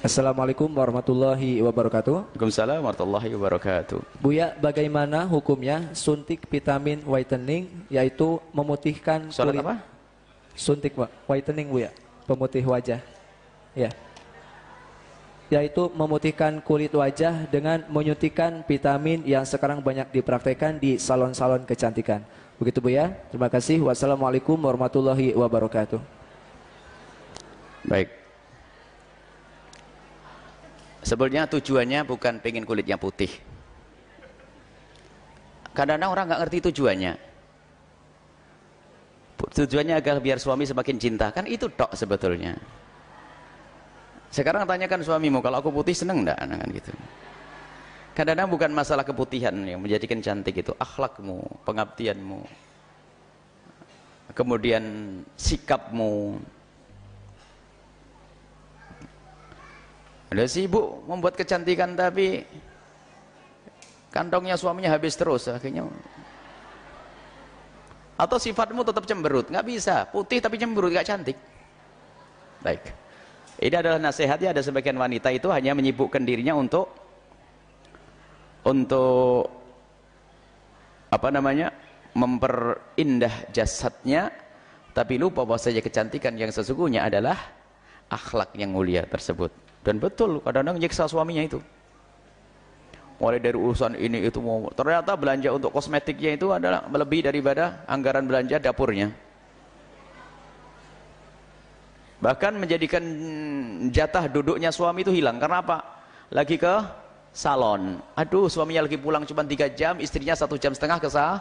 Assalamualaikum warahmatullahi wabarakatuh. Waalaikumsalam warahmatullahi wabarakatuh. Buya, bagaimana hukumnya suntik vitamin whitening yaitu memutihkan Salat kulit? apa? Suntik whitening Buya, pemutih wajah. Ya. Yaitu memutihkan kulit wajah dengan menyuntikkan vitamin yang sekarang banyak dipraktekkan di salon-salon kecantikan. Begitu Buya. Terima kasih. Wassalamualaikum warahmatullahi wabarakatuh. Baik. Sebenarnya tujuannya bukan pengen kulitnya putih. Kadang-kadang orang nggak ngerti tujuannya. Tujuannya agar biar suami semakin cinta. Kan itu tok sebetulnya. Sekarang tanyakan suamimu, kalau aku putih seneng enggak? Nah, kan gitu. Kadang-kadang bukan masalah keputihan yang menjadikan cantik itu. Akhlakmu, pengabdianmu. Kemudian sikapmu, Ada si ibu membuat kecantikan tapi kantongnya suaminya habis terus akhirnya. Atau sifatmu tetap cemberut, nggak bisa. Putih tapi cemberut, nggak cantik. Baik. Ini adalah nasihatnya ada sebagian wanita itu hanya menyibukkan dirinya untuk untuk apa namanya? memperindah jasadnya tapi lupa bahwa saja kecantikan yang sesungguhnya adalah akhlak yang mulia tersebut. Dan betul kadang-kadang nyiksa suaminya itu. Mulai dari urusan ini itu mau ternyata belanja untuk kosmetiknya itu adalah lebih daripada anggaran belanja dapurnya. Bahkan menjadikan jatah duduknya suami itu hilang. Karena apa? Lagi ke salon. Aduh suaminya lagi pulang cuma 3 jam, istrinya satu jam setengah ke, sa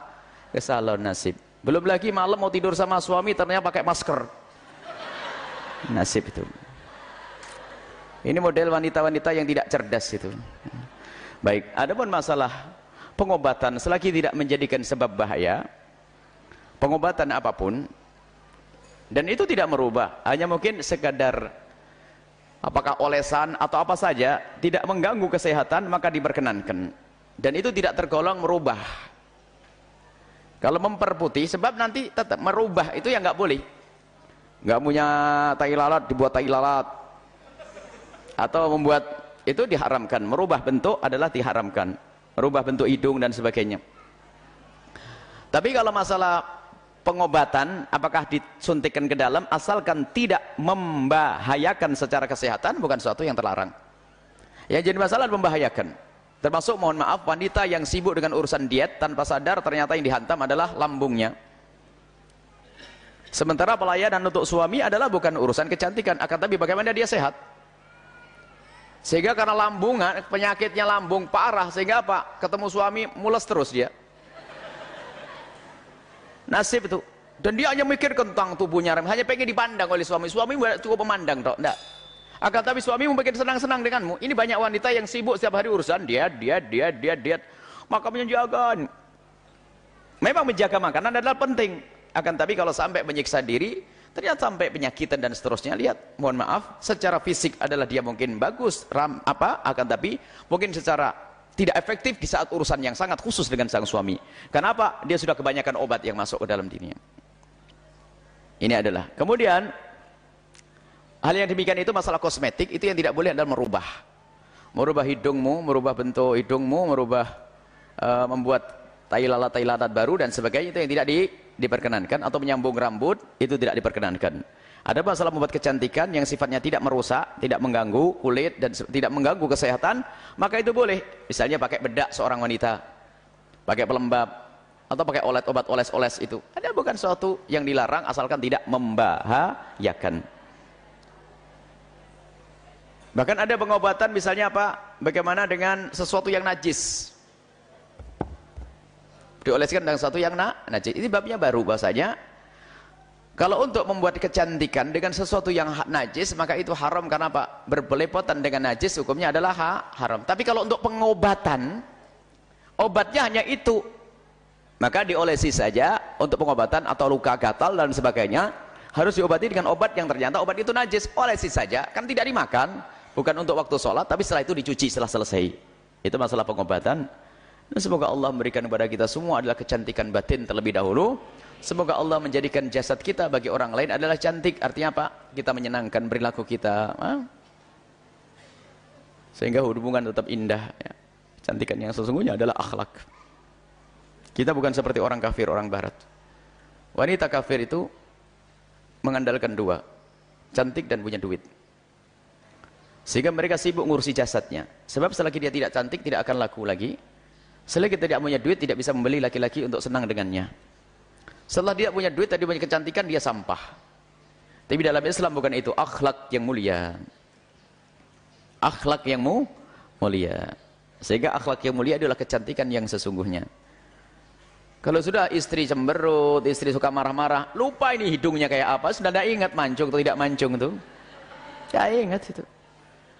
ke salon nasib. Belum lagi malam mau tidur sama suami ternyata pakai masker. Nasib itu. Ini model wanita-wanita yang tidak cerdas itu. Baik, adapun masalah pengobatan selagi tidak menjadikan sebab bahaya, pengobatan apa pun dan itu tidak merubah, hanya mungkin sekadar apakah olesan atau apa saja tidak mengganggu kesehatan maka diperkenankan. Dan itu tidak tergolong merubah. Kalau memperputih sebab nanti tetap merubah itu yang nggak boleh. Nggak punya tai lalat dibuat tai lalat atau membuat itu diharamkan. Merubah bentuk adalah diharamkan. Merubah bentuk hidung dan sebagainya. Tapi kalau masalah pengobatan apakah disuntikkan ke dalam asalkan tidak membahayakan secara kesehatan bukan sesuatu yang terlarang. Yang jadi masalah membahayakan. Termasuk mohon maaf wanita yang sibuk dengan urusan diet tanpa sadar ternyata yang dihantam adalah lambungnya. Sementara pelayanan untuk suami adalah bukan urusan kecantikan. Akan tapi bagaimana dia sehat sehingga karena lambungan, penyakitnya lambung parah, sehingga apa? Ketemu suami mules terus dia. Nasib itu. Dan dia hanya mikir tentang tubuhnya, hanya pengen dipandang oleh suami. Suami cukup memandang, toh, enggak. Akan tapi suami mungkin senang-senang denganmu. Ini banyak wanita yang sibuk setiap hari urusan dia, dia, dia, dia, dia. Maka menjaga. Memang menjaga makanan adalah penting. Akan tapi kalau sampai menyiksa diri, ternyata sampai penyakitan dan seterusnya. Lihat mohon maaf secara fisik adalah dia mungkin bagus ram apa akan tapi mungkin secara tidak efektif di saat urusan yang sangat khusus dengan sang suami. Kenapa? Dia sudah kebanyakan obat yang masuk ke dalam dirinya. Ini adalah. Kemudian hal yang demikian itu masalah kosmetik itu yang tidak boleh adalah merubah. Merubah hidungmu merubah bentuk hidungmu merubah uh, membuat tai lalat tai lalat baru dan sebagainya itu yang tidak di, diperkenankan atau menyambung rambut itu tidak diperkenankan. Ada masalah membuat kecantikan yang sifatnya tidak merusak tidak mengganggu kulit dan tidak mengganggu kesehatan maka itu boleh. Misalnya pakai bedak seorang wanita pakai pelembab atau pakai olet obat oles-oles itu. Ada bukan suatu yang dilarang asalkan tidak membahayakan. Bahkan ada pengobatan misalnya apa? Bagaimana dengan sesuatu yang najis dioleskan dengan satu yang na najis ini babnya baru bahasanya. Kalau untuk membuat kecantikan dengan sesuatu yang najis maka itu haram. Karena apa? Berbelepotan dengan najis hukumnya adalah ha haram. Tapi kalau untuk pengobatan obatnya hanya itu. Maka diolesi saja untuk pengobatan atau luka gatal dan sebagainya harus diobati dengan obat yang ternyata obat itu najis. Olesi saja kan tidak dimakan. Bukan untuk waktu sholat tapi setelah itu dicuci setelah selesai. Itu masalah pengobatan dan semoga Allah memberikan kepada kita semua adalah kecantikan batin terlebih dahulu. Semoga Allah menjadikan jasad kita bagi orang lain adalah cantik. Artinya apa? Kita menyenangkan perilaku kita. Sehingga hubungan tetap indah. Ya. Cantikan yang sesungguhnya adalah akhlak. Kita bukan seperti orang kafir, orang barat. Wanita kafir itu mengandalkan dua. Cantik dan punya duit. Sehingga mereka sibuk ngurusi jasadnya. Sebab selagi dia tidak cantik, tidak akan laku lagi. Selagi tidak punya duit, tidak bisa membeli laki-laki untuk senang dengannya. Setelah dia punya duit, tadi punya kecantikan, dia sampah. Tapi dalam Islam bukan itu. Akhlak yang mulia. Akhlak yang mu, mulia. Sehingga akhlak yang mulia adalah kecantikan yang sesungguhnya. Kalau sudah istri cemberut, istri suka marah-marah, lupa ini hidungnya kayak apa, sudah tidak ingat mancung atau tidak mancung itu. Tidak ingat itu.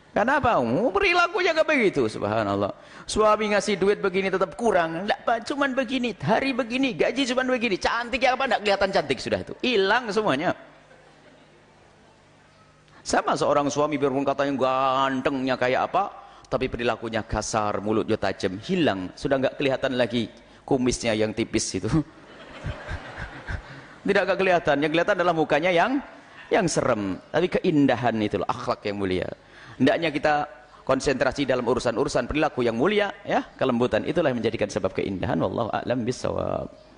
Kenapa? Oh, perilakunya gak begitu, subhanallah. Suami ngasih duit begini tetap kurang, tidak cuma begini, hari begini, gaji cuma begini, cantik ya apa, tidak kelihatan cantik sudah itu. Hilang semuanya. Sama seorang suami biarpun katanya gantengnya kayak apa, tapi perilakunya kasar, mulutnya tajam, hilang, sudah nggak kelihatan lagi kumisnya yang tipis itu. Tidak agak kelihatan. Yang kelihatan adalah mukanya yang yang serem. Tapi keindahan itu akhlak yang mulia hendaknya kita konsentrasi dalam urusan-urusan perilaku yang mulia ya kelembutan. Itulah yang menjadikan sebab keindahan. Wallahu a'lam bisawab